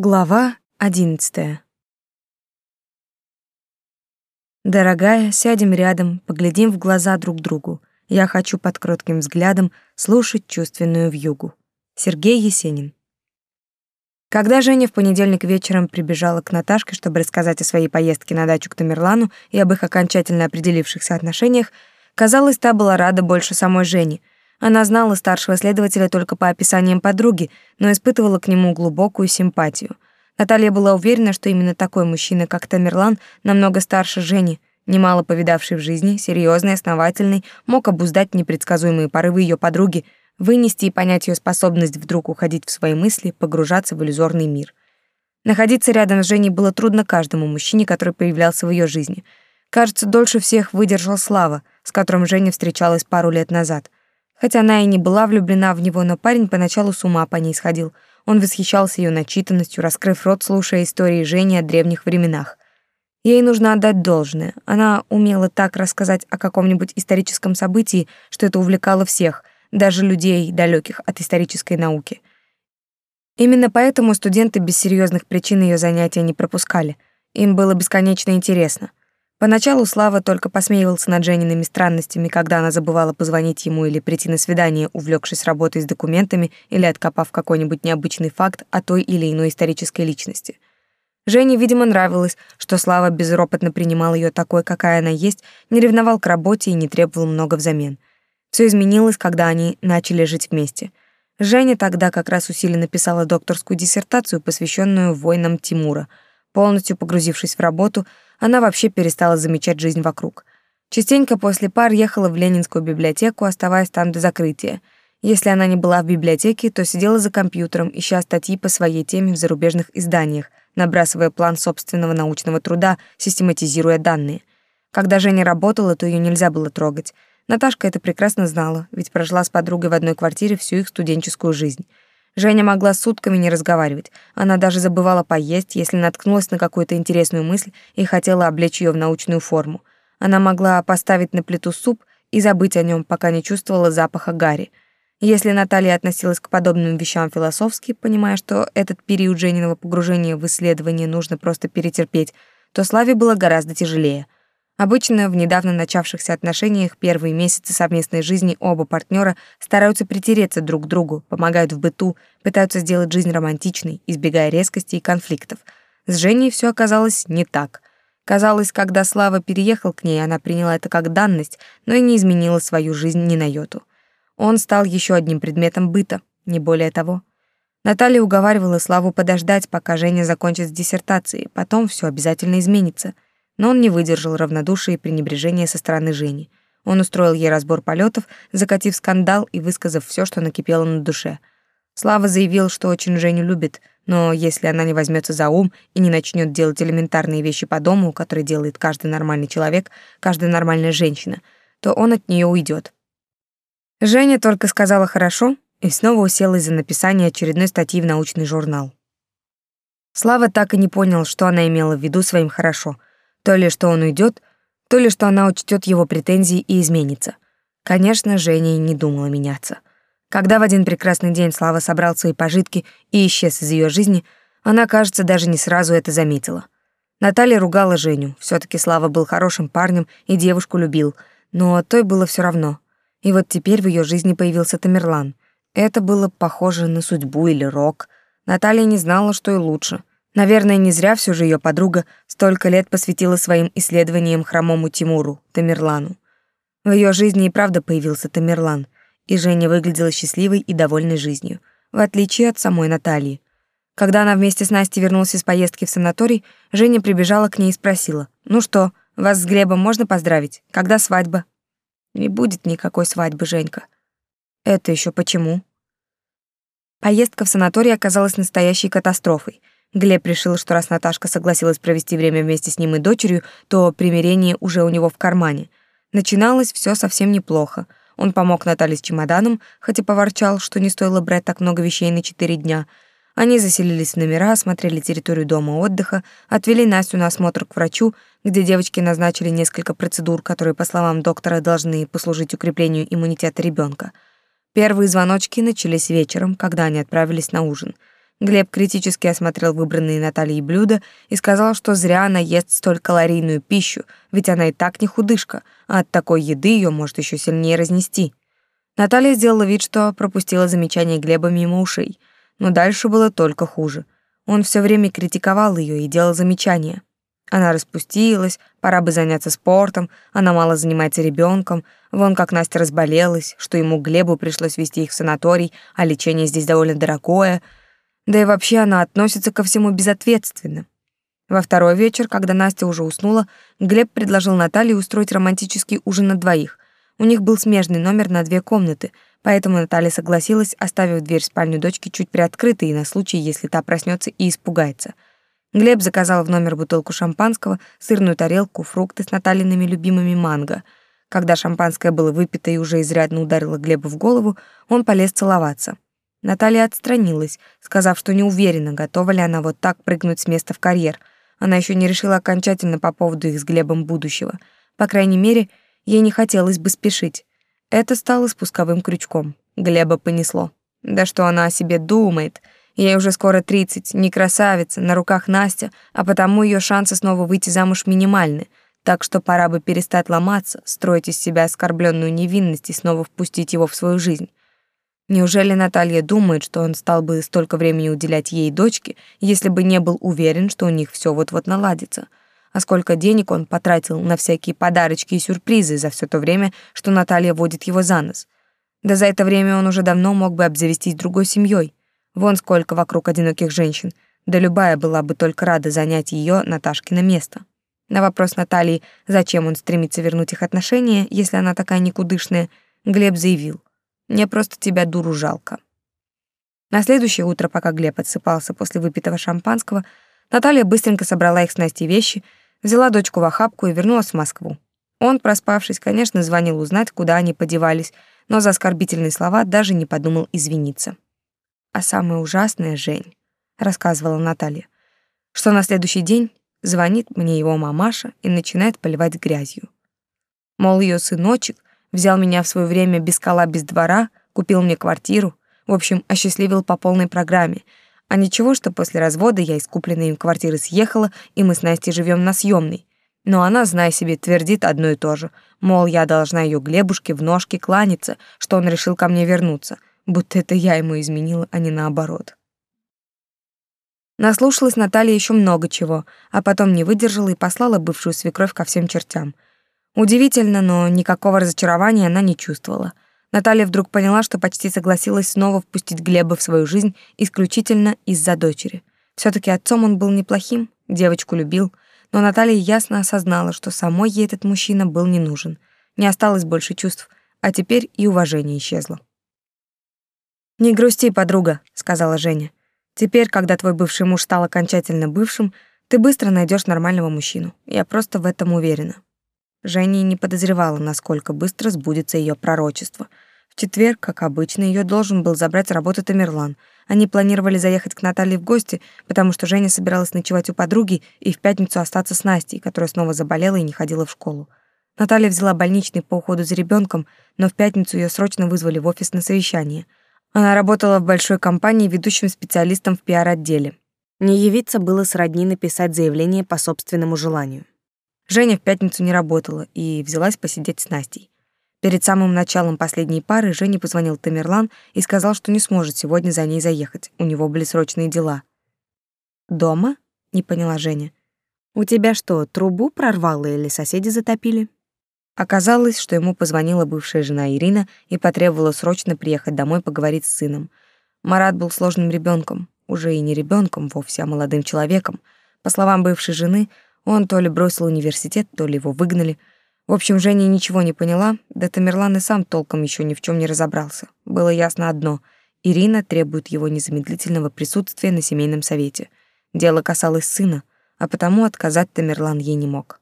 Глава одиннадцатая. Дорогая, сядем рядом, поглядим в глаза друг другу. Я хочу под кротким взглядом слушать чувственную вьюгу. Сергей Есенин. Когда Женя в понедельник вечером прибежала к Наташке, чтобы рассказать о своей поездке на дачу к Тамерлану и об их окончательно определившихся отношениях, казалось, та была рада больше самой Жени — она знала старшего следователя только по описаниям подруги, но испытывала к нему глубокую симпатию. Наталья была уверена, что именно такой мужчина, как Тамерлан, намного старше Жени, немало повидавший в жизни, серьезный, основательный, мог обуздать непредсказуемые порывы ее подруги, вынести и понять ее способность вдруг уходить в свои мысли, погружаться в иллюзорный мир. Находиться рядом с Женей было трудно каждому мужчине, который появлялся в ее жизни. Кажется, дольше всех выдержал Слава, с которым Женя встречалась пару лет назад — Хотя она и не была влюблена в него, но парень поначалу с ума по ней сходил. Он восхищался ее начитанностью, раскрыв рот, слушая истории Жени о древних временах. Ей нужно отдать должное. Она умела так рассказать о каком-нибудь историческом событии, что это увлекало всех, даже людей, далеких от исторической науки. Именно поэтому студенты без серьезных причин ее занятия не пропускали. Им было бесконечно интересно. Поначалу Слава только посмеивался над Жениными странностями, когда она забывала позвонить ему или прийти на свидание, увлекшись работой с документами или откопав какой-нибудь необычный факт о той или иной исторической личности. Жене, видимо, нравилось, что Слава безропотно принимал ее такой, какая она есть, не ревновал к работе и не требовал много взамен. Все изменилось, когда они начали жить вместе. Женя тогда как раз усиленно писала докторскую диссертацию, посвященную войнам Тимура. Полностью погрузившись в работу, она вообще перестала замечать жизнь вокруг. Частенько после пар ехала в Ленинскую библиотеку, оставаясь там до закрытия. Если она не была в библиотеке, то сидела за компьютером, ища статьи по своей теме в зарубежных изданиях, набрасывая план собственного научного труда, систематизируя данные. Когда Женя работала, то ее нельзя было трогать. Наташка это прекрасно знала, ведь прожила с подругой в одной квартире всю их студенческую жизнь. Женя могла сутками не разговаривать. Она даже забывала поесть, если наткнулась на какую-то интересную мысль и хотела облечь ее в научную форму. Она могла поставить на плиту суп и забыть о нем, пока не чувствовала запаха гари. Если Наталья относилась к подобным вещам философски, понимая, что этот период Жениного погружения в исследование нужно просто перетерпеть, то Славе было гораздо тяжелее — Обычно в недавно начавшихся отношениях первые месяцы совместной жизни оба партнера стараются притереться друг к другу, помогают в быту, пытаются сделать жизнь романтичной, избегая резкости и конфликтов. С Женей все оказалось не так. Казалось, когда Слава переехал к ней, она приняла это как данность, но и не изменила свою жизнь ни на йоту. Он стал еще одним предметом быта, не более того. Наталья уговаривала Славу подождать, пока Женя закончит с диссертацией, потом все обязательно изменится — но он не выдержал равнодушия и пренебрежения со стороны Жени. Он устроил ей разбор полетов, закатив скандал и высказав все, что накипело на душе. Слава заявил, что очень Женю любит, но если она не возьмется за ум и не начнет делать элементарные вещи по дому, которые делает каждый нормальный человек, каждая нормальная женщина, то он от нее уйдет. Женя только сказала «хорошо» и снова уселась за написание очередной статьи в научный журнал. Слава так и не понял, что она имела в виду своим «хорошо», то ли что он уйдет, то ли что она учтет его претензии и изменится. Конечно, Женя не думала меняться. Когда в один прекрасный день Слава собрал свои пожитки и исчез из ее жизни, она, кажется, даже не сразу это заметила. Наталья ругала Женю. все таки Слава был хорошим парнем и девушку любил, но той было все равно. И вот теперь в ее жизни появился Тамерлан. Это было похоже на судьбу или рок. Наталья не знала, что и лучше. Наверное, не зря все же ее подруга столько лет посвятила своим исследованиям хромому Тимуру, Тамерлану. В ее жизни и правда появился Тамерлан, и Женя выглядела счастливой и довольной жизнью, в отличие от самой Натальи. Когда она вместе с Настей вернулась из поездки в санаторий, Женя прибежала к ней и спросила, «Ну что, вас с Глебом можно поздравить? Когда свадьба?» «Не будет никакой свадьбы, Женька». «Это еще почему?» Поездка в санаторий оказалась настоящей катастрофой — Глеб решил, что раз Наташка согласилась провести время вместе с ним и дочерью, то примирение уже у него в кармане. Начиналось все совсем неплохо. Он помог Наталье с чемоданом, хотя поворчал, что не стоило брать так много вещей на четыре дня. Они заселились в номера, осмотрели территорию дома отдыха, отвели Настю на осмотр к врачу, где девочки назначили несколько процедур, которые, по словам доктора, должны послужить укреплению иммунитета ребенка. Первые звоночки начались вечером, когда они отправились на ужин — Глеб критически осмотрел выбранные Натальей блюда и сказал, что зря она ест столь калорийную пищу, ведь она и так не худышка, а от такой еды ее может еще сильнее разнести. Наталья сделала вид, что пропустила замечание Глеба мимо ушей, но дальше было только хуже. Он все время критиковал ее и делал замечания. Она распустилась, пора бы заняться спортом, она мало занимается ребенком, вон как Настя разболелась, что ему Глебу пришлось вести их в санаторий, а лечение здесь довольно дорогое — да и вообще она относится ко всему безответственно. Во второй вечер, когда Настя уже уснула, Глеб предложил Наталье устроить романтический ужин на двоих. У них был смежный номер на две комнаты, поэтому Наталья согласилась, оставив дверь в спальню дочки чуть приоткрытой на случай, если та проснется и испугается. Глеб заказал в номер бутылку шампанского, сырную тарелку, фрукты с Натальиными любимыми манго. Когда шампанское было выпито и уже изрядно ударило Глеба в голову, он полез целоваться. Наталья отстранилась, сказав, что не уверена, готова ли она вот так прыгнуть с места в карьер. Она еще не решила окончательно по поводу их с Глебом будущего. По крайней мере, ей не хотелось бы спешить. Это стало спусковым крючком. Глеба понесло. Да что она о себе думает? Ей уже скоро тридцать, не красавица, на руках Настя, а потому ее шансы снова выйти замуж минимальны. Так что пора бы перестать ломаться, строить из себя оскорбленную невинность и снова впустить его в свою жизнь. Неужели Наталья думает, что он стал бы столько времени уделять ей дочке, если бы не был уверен, что у них все вот-вот наладится? А сколько денег он потратил на всякие подарочки и сюрпризы за все то время, что Наталья водит его за нос? Да за это время он уже давно мог бы обзавестись другой семьей. Вон сколько вокруг одиноких женщин, да любая была бы только рада занять ее Наташкино место. На вопрос Натальи, зачем он стремится вернуть их отношения, если она такая никудышная, Глеб заявил. Мне просто тебя, дуру, жалко. На следующее утро, пока Глеб отсыпался после выпитого шампанского, Наталья быстренько собрала их с Настей вещи, взяла дочку в охапку и вернулась в Москву. Он, проспавшись, конечно, звонил узнать, куда они подевались, но за оскорбительные слова даже не подумал извиниться. А самое ужасное, Жень, рассказывала Наталья, что на следующий день звонит мне его мамаша и начинает поливать грязью. Мол, ее сыночек Взял меня в свое время без кола, без двора, купил мне квартиру. В общем, осчастливил по полной программе. А ничего, что после развода я из купленной им квартиры съехала, и мы с Настей живем на съемной. Но она, зная себе, твердит одно и то же. Мол, я должна ее Глебушке в ножки кланяться, что он решил ко мне вернуться. Будто это я ему изменила, а не наоборот. Наслушалась Наталья еще много чего, а потом не выдержала и послала бывшую свекровь ко всем чертям — Удивительно, но никакого разочарования она не чувствовала. Наталья вдруг поняла, что почти согласилась снова впустить Глеба в свою жизнь исключительно из-за дочери. все таки отцом он был неплохим, девочку любил, но Наталья ясно осознала, что самой ей этот мужчина был не нужен. Не осталось больше чувств, а теперь и уважение исчезло. «Не грусти, подруга», — сказала Женя. «Теперь, когда твой бывший муж стал окончательно бывшим, ты быстро найдешь нормального мужчину. Я просто в этом уверена». Женя не подозревала, насколько быстро сбудется ее пророчество. В четверг, как обычно, ее должен был забрать с работы Тамерлан. Они планировали заехать к Наталье в гости, потому что Женя собиралась ночевать у подруги и в пятницу остаться с Настей, которая снова заболела и не ходила в школу. Наталья взяла больничный по уходу за ребенком, но в пятницу ее срочно вызвали в офис на совещание. Она работала в большой компании ведущим специалистом в пиар-отделе. Не явиться было сродни написать заявление по собственному желанию. Женя в пятницу не работала и взялась посидеть с Настей. Перед самым началом последней пары Жене позвонил Тамерлан и сказал, что не сможет сегодня за ней заехать. У него были срочные дела. «Дома?» — не поняла Женя. «У тебя что, трубу прорвало или соседи затопили?» Оказалось, что ему позвонила бывшая жена Ирина и потребовала срочно приехать домой поговорить с сыном. Марат был сложным ребенком, уже и не ребенком вовсе, а молодым человеком. По словам бывшей жены, он то ли бросил университет, то ли его выгнали. В общем, Женя ничего не поняла, да Тамерлан и сам толком еще ни в чем не разобрался. Было ясно одно — Ирина требует его незамедлительного присутствия на семейном совете. Дело касалось сына, а потому отказать Тамерлан ей не мог.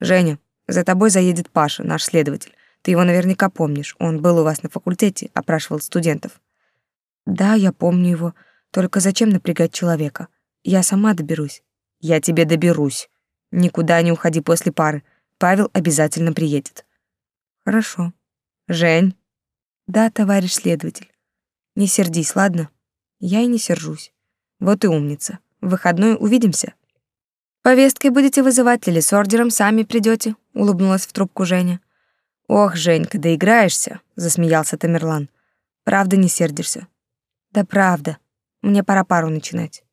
«Женя, за тобой заедет Паша, наш следователь. Ты его наверняка помнишь. Он был у вас на факультете, опрашивал студентов». «Да, я помню его. Только зачем напрягать человека? Я сама доберусь». «Я тебе доберусь», Никуда не уходи после пары. Павел обязательно приедет. Хорошо. Жень. Да, товарищ следователь. Не сердись, ладно? Я и не сержусь. Вот и умница. В выходной увидимся. Повесткой будете вызывать или с ордером сами придете? улыбнулась в трубку Женя. Ох, Женька, доиграешься, засмеялся Тамерлан. Правда не сердишься? Да правда. Мне пора пару начинать.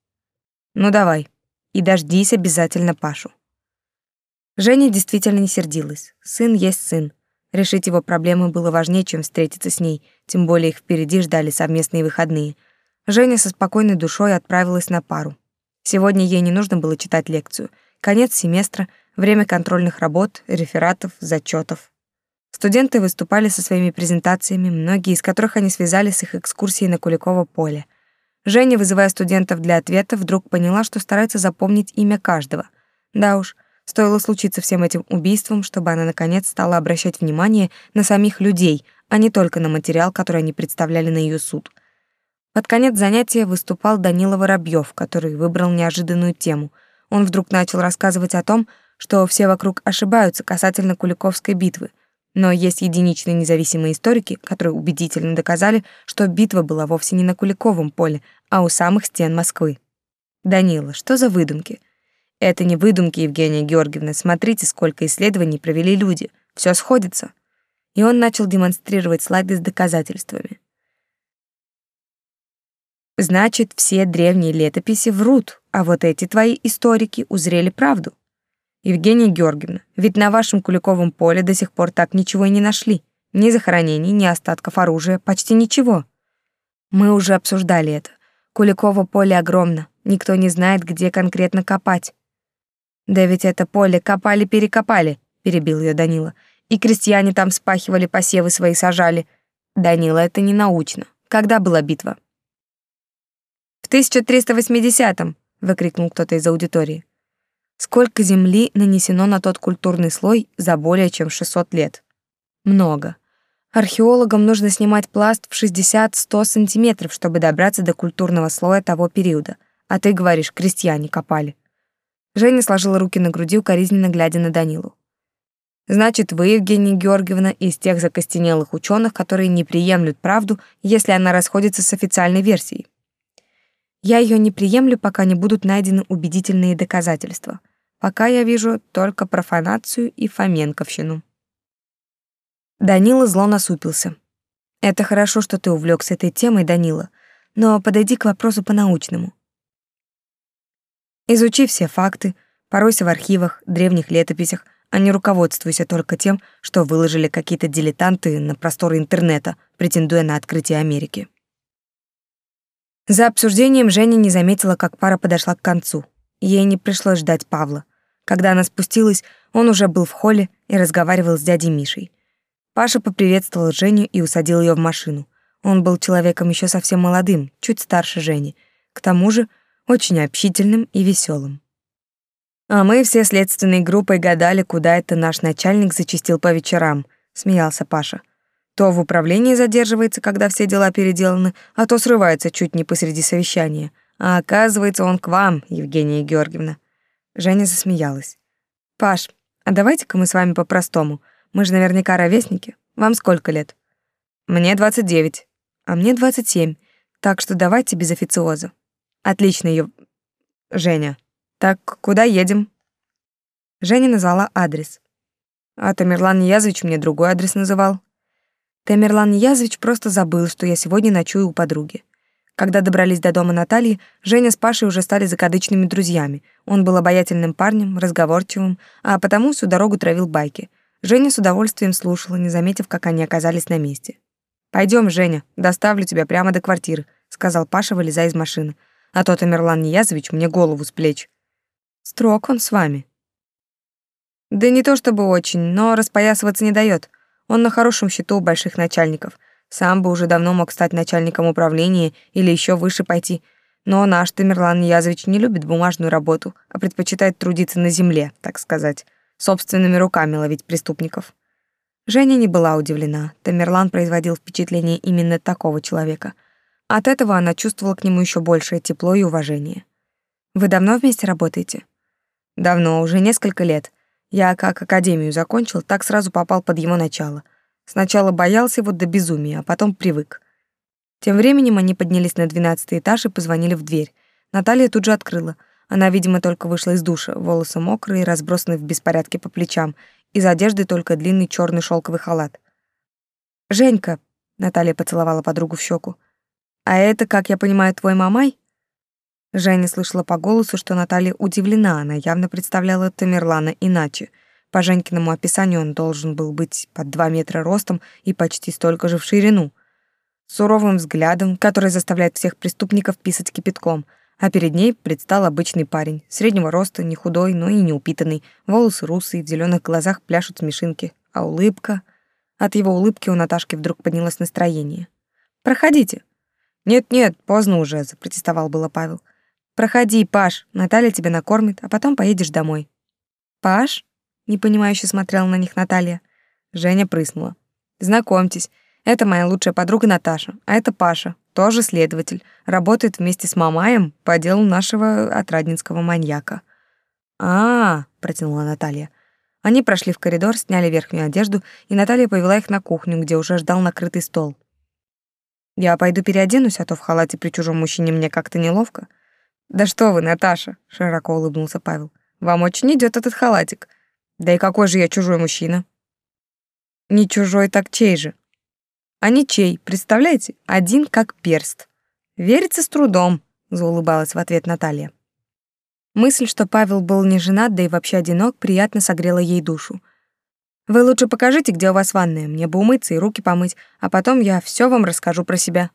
Ну давай. И дождись обязательно Пашу. Женя действительно не сердилась. Сын есть сын. Решить его проблемы было важнее, чем встретиться с ней, тем более их впереди ждали совместные выходные. Женя со спокойной душой отправилась на пару. Сегодня ей не нужно было читать лекцию. Конец семестра, время контрольных работ, рефератов, зачетов. Студенты выступали со своими презентациями, многие из которых они связали с их экскурсией на Куликово поле. Женя, вызывая студентов для ответа, вдруг поняла, что старается запомнить имя каждого. Да уж, стоило случиться всем этим убийством, чтобы она наконец стала обращать внимание на самих людей, а не только на материал, который они представляли на ее суд. Под конец занятия выступал Данила Воробьев, который выбрал неожиданную тему. Он вдруг начал рассказывать о том, что все вокруг ошибаются касательно Куликовской битвы — но есть единичные независимые историки, которые убедительно доказали, что битва была вовсе не на Куликовом поле, а у самых стен Москвы. Данила, что за выдумки? Это не выдумки, Евгения Георгиевна. Смотрите, сколько исследований провели люди. Все сходится. И он начал демонстрировать слайды с доказательствами. Значит, все древние летописи врут, а вот эти твои историки узрели правду. Евгения Георгиевна, ведь на вашем Куликовом поле до сих пор так ничего и не нашли. Ни захоронений, ни остатков оружия, почти ничего. Мы уже обсуждали это. Куликово поле огромно, никто не знает, где конкретно копать. Да ведь это поле копали-перекопали, перебил ее Данила. И крестьяне там спахивали посевы свои сажали. Данила, это не научно. Когда была битва? В 1380-м, выкрикнул кто-то из аудитории. Сколько земли нанесено на тот культурный слой за более чем 600 лет? Много. Археологам нужно снимать пласт в 60-100 сантиметров, чтобы добраться до культурного слоя того периода. А ты говоришь, крестьяне копали. Женя сложила руки на груди, укоризненно глядя на Данилу. Значит, вы, Евгения Георгиевна, из тех закостенелых ученых, которые не приемлют правду, если она расходится с официальной версией. Я ее не приемлю, пока не будут найдены убедительные доказательства. Пока я вижу только профанацию и фоменковщину. Данила зло насупился. Это хорошо, что ты увлекся этой темой, Данила, но подойди к вопросу по-научному. Изучи все факты, поройся в архивах, древних летописях, а не руководствуйся только тем, что выложили какие-то дилетанты на просторы интернета, претендуя на открытие Америки. За обсуждением Женя не заметила, как пара подошла к концу. Ей не пришлось ждать Павла. Когда она спустилась, он уже был в холле и разговаривал с дядей Мишей. Паша поприветствовал Женю и усадил ее в машину. Он был человеком еще совсем молодым, чуть старше Жени. К тому же очень общительным и веселым. А мы все следственной группой гадали, куда это наш начальник зачистил по вечерам, смеялся Паша. То в управлении задерживается, когда все дела переделаны, а то срывается чуть не посреди совещания. А оказывается, он к вам, Евгения Георгиевна. Женя засмеялась. Паш, а давайте-ка мы с вами по-простому. Мы же наверняка ровесники. Вам сколько лет? Мне 29, а мне 27. Так что давайте без официоза. Отлично, ее Женя. Так куда едем? Женя назвала адрес. А Тамерлан Язович мне другой адрес называл. Тамерлан Язович просто забыл, что я сегодня ночую у подруги. Когда добрались до дома Натальи, Женя с Пашей уже стали закадычными друзьями. Он был обаятельным парнем, разговорчивым, а потому всю дорогу травил байки. Женя с удовольствием слушала, не заметив, как они оказались на месте. Пойдем, Женя, доставлю тебя прямо до квартиры», — сказал Паша, вылезая из машины. «А то Тамерлан Ниязович мне голову с плеч». «Строг он с вами». «Да не то чтобы очень, но распоясываться не дает. Он на хорошем счету у больших начальников. Сам бы уже давно мог стать начальником управления или еще выше пойти. Но наш Тамерлан Язович не любит бумажную работу, а предпочитает трудиться на земле, так сказать, собственными руками ловить преступников. Женя не была удивлена. Тамерлан производил впечатление именно такого человека. От этого она чувствовала к нему еще большее тепло и уважение. «Вы давно вместе работаете?» «Давно, уже несколько лет. Я как академию закончил, так сразу попал под его начало. Сначала боялся его до безумия, а потом привык. Тем временем они поднялись на двенадцатый этаж и позвонили в дверь. Наталья тут же открыла. Она, видимо, только вышла из душа, волосы мокрые, разбросаны в беспорядке по плечам, из одежды только длинный черный шелковый халат. «Женька», — Наталья поцеловала подругу в щеку, «а это, как я понимаю, твой мамай?» Женя слышала по голосу, что Наталья удивлена, она явно представляла Тамерлана иначе. По Женькиному описанию он должен был быть под два метра ростом и почти столько же в ширину. Суровым взглядом, который заставляет всех преступников писать кипятком, а перед ней предстал обычный парень, среднего роста, не худой, но и не упитанный, волосы русые, в зеленых глазах пляшут смешинки, а улыбка... От его улыбки у Наташки вдруг поднялось настроение. «Проходите». «Нет-нет, поздно уже», — запротестовал было Павел. Проходи, Паш, Наталья тебя накормит, а потом поедешь домой. Паш? Непонимающе смотрела на них Наталья. Женя прыснула. Знакомьтесь, это моя лучшая подруга Наташа, а это Паша, тоже следователь, работает вместе с Мамаем по делу нашего отраднинского маньяка. А, -а, -а протянула Наталья. Они прошли в коридор, сняли верхнюю одежду, и Наталья повела их на кухню, где уже ждал накрытый стол. Я пойду переоденусь, а то в халате при чужом мужчине мне как-то неловко. Да что вы, Наташа, широко улыбнулся Павел. Вам очень идет этот халатик. Да и какой же я чужой мужчина? Не чужой, так чей же? А не чей, представляете? Один как перст. Верится с трудом, заулыбалась в ответ Наталья. Мысль, что Павел был не женат, да и вообще одинок, приятно согрела ей душу. Вы лучше покажите, где у вас ванная, мне бы умыться и руки помыть, а потом я все вам расскажу про себя.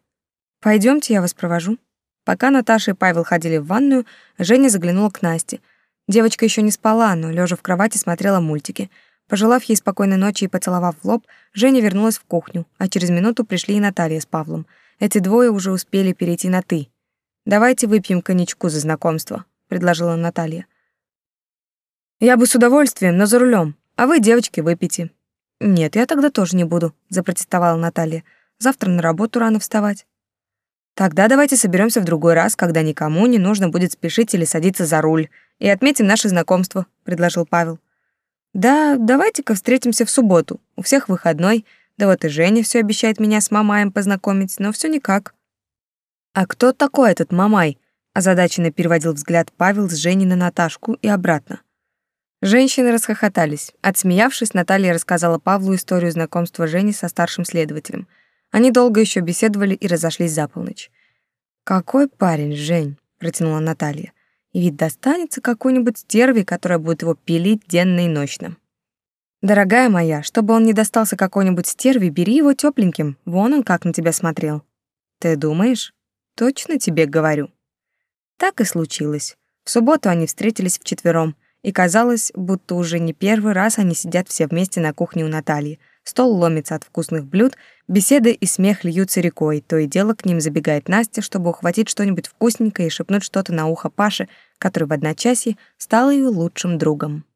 Пойдемте, я вас провожу. Пока Наташа и Павел ходили в ванную, Женя заглянула к Насте. Девочка еще не спала, но лежа в кровати смотрела мультики. Пожелав ей спокойной ночи и поцеловав в лоб, Женя вернулась в кухню, а через минуту пришли и Наталья с Павлом. Эти двое уже успели перейти на «ты». «Давайте выпьем коньячку за знакомство», — предложила Наталья. «Я бы с удовольствием, но за рулем. А вы, девочки, выпейте». «Нет, я тогда тоже не буду», — запротестовала Наталья. «Завтра на работу рано вставать». Тогда давайте соберемся в другой раз, когда никому не нужно будет спешить или садиться за руль, и отметим наше знакомство, предложил Павел. Да, давайте-ка встретимся в субботу. У всех выходной. Да вот и Женя все обещает меня с Мамаем познакомить, но все никак. А кто такой этот Мамай? озадаченно переводил взгляд Павел с Женей на Наташку и обратно. Женщины расхохотались. Отсмеявшись, Наталья рассказала Павлу историю знакомства Жени со старшим следователем. Они долго еще беседовали и разошлись за полночь. «Какой парень, Жень?» — протянула Наталья. «И ведь достанется какой-нибудь стерви, которая будет его пилить денно и ночно». «Дорогая моя, чтобы он не достался какой-нибудь стерви, бери его тепленьким. Вон он как на тебя смотрел». «Ты думаешь?» «Точно тебе говорю». Так и случилось. В субботу они встретились вчетвером, и казалось, будто уже не первый раз они сидят все вместе на кухне у Натальи, Стол ломится от вкусных блюд, беседы и смех льются рекой. То и дело к ним забегает Настя, чтобы ухватить что-нибудь вкусненькое и шепнуть что-то на ухо Паше, который в одночасье стал ее лучшим другом.